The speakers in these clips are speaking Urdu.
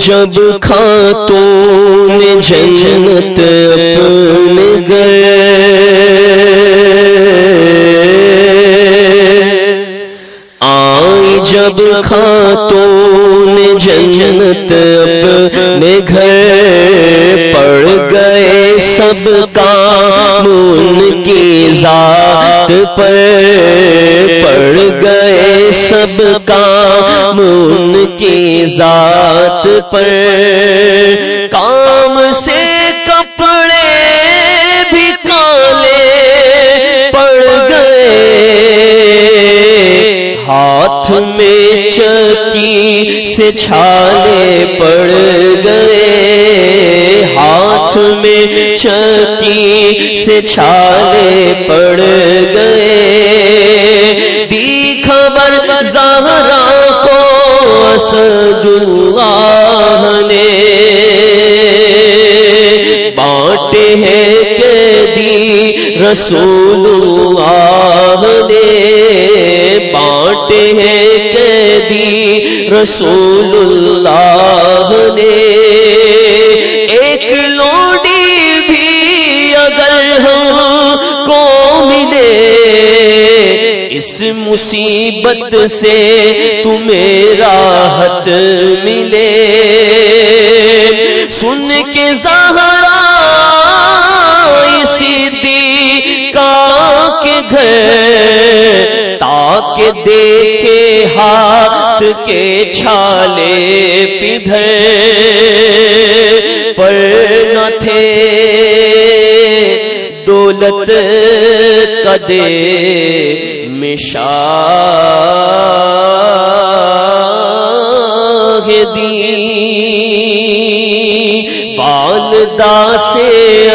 جب خاتون جنت اپنے گئے آئی جب خاتون جنت اپنے گھر پڑ گئے سب کام ان کی ذات پر پڑ گئے سب کام ان کی ذات پر۔ کام سے کپڑے بھی کالے پڑ گئے۔ ہاتھ میں چکی سے چھالے پڑ گئے۔ ہاتھ میں چکی سے چھالے پڑ اسد اللہ نے بانٹے ہیں قیدی رسول اللہ نے بانٹے ہیں قیدی رسول اللہ نے اس مصیبت سے تمہیں راحت ملے۔ سن کے زہرا اسی کا کے گھر، تاکہ دیکھے ہاتھ کے چھالے پدھر۔ پر نہ تھے دولت کدے دی والدہ سے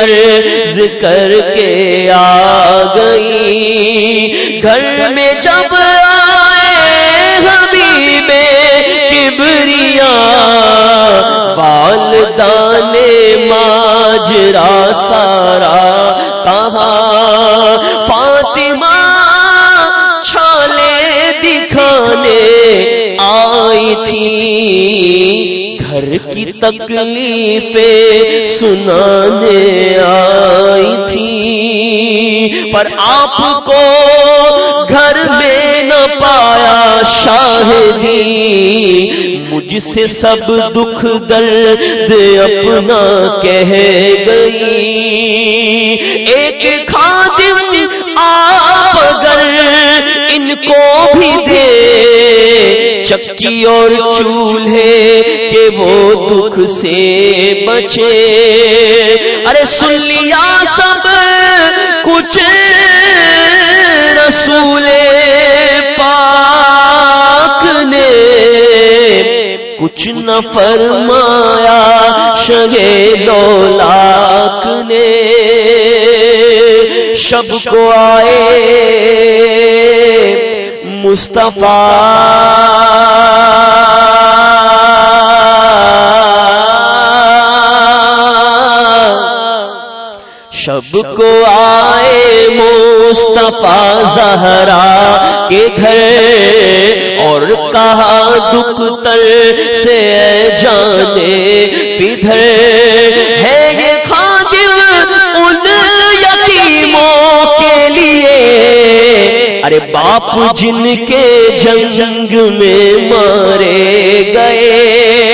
عرض کر کے آ گئی۔ گھر میں جب آئے حبیب کبریا، والدہ نے ماجرا سارا کہا گھر کی تکلیفیں سنانے آئی تھی، پر آپ کو گھر میں نہ پایا شاہدی جی۔ مجھ سے سب دکھ درد اپنا کہہ گئی۔ ایک خادم آپ اگر ان کو بھی دے، چکی اور چولہے وہ دکھ سے بچے۔ ارے سن لیا سب کچھ رسول پاک نے۔ کچھ نہ فرمایا شگے دولاک نے۔ شب کو آئے مصطفیٰ شب کو آئے مصطفیٰ زہرا کے گھر اور کہا دکھ تر سے جانے پدھر ہے یہ خادم ان یتیموں کے لیے۔ ارے باپ جن کے جنگ میں مارے گئے۔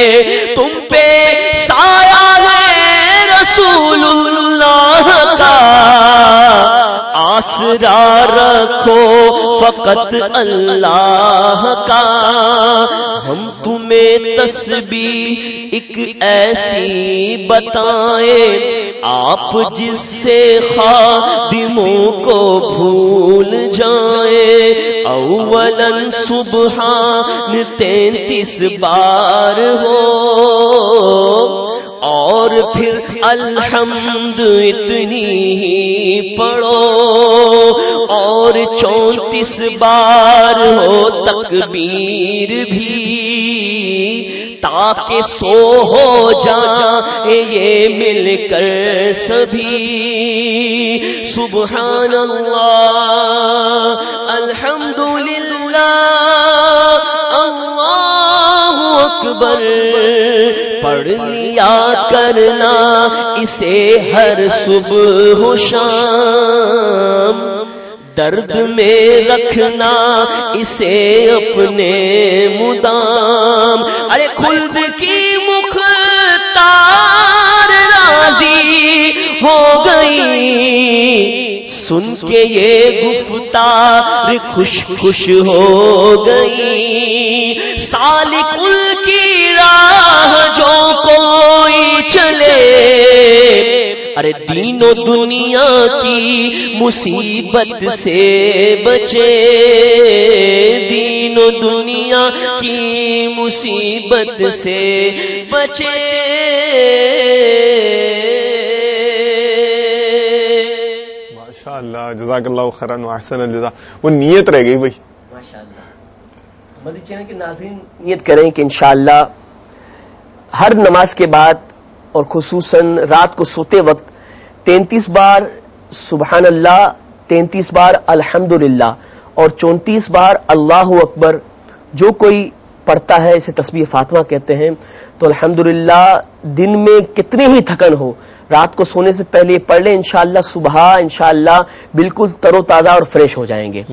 آسرا رکھو، فقط اللہ کا۔ ہم تمہیں تسبیح ایک ایسی بتائیں، آپ جس سے خادموں کو بھول جائیں۔ اولن سبحان تینتیس بار ہو۔ اور پھر الحمد اتنی ہی پڑھو۔ اور چونتیس بار ہو تکبیر بھی، تاکہ سو ہو جائے یہ مل کر سبھی۔ سبحان اللہ الحمد للہ اللہ اکبر۔ پڑھ لیا کرنا اسے ہر صبح و شام۔ درد میں رکھنا، اسے اپنے مدام۔ ارے خلد کی مکھ تار راضی ہو گئی۔ سن کے یہ گفتار خوش خوش ہو گئی۔ سال کل کی راہ جو کوئی چلے۔ ارے دین و دنیا کی مصیبت سے بچے۔ دین و دنیا کی مصیبت سے بچے۔ ماشاء اللہ جزاک اللہ خرن احسن الجزا وہ نیت رہ گئی بھائی۔ کے ناظرین نیت کریں کہ انشاءاللہ ہر نماز کے بعد اور خصوصاً رات کو سوتے وقت تینتیس بار سبحان اللہ، تینتیس بار الحمد اور چونتیس بار اللہ اکبر، جو کوئی پڑھتا ہے، اسے تسبیح فاطمہ کہتے ہیں۔ تو الحمد دن میں کتنی ہی تھکن ہو، رات کو سونے سے پہلے پڑھ لیں، انشاءاللہ صبح، انشاءاللہ بالکل تر و تازہ اور فریش ہو جائیں گے۔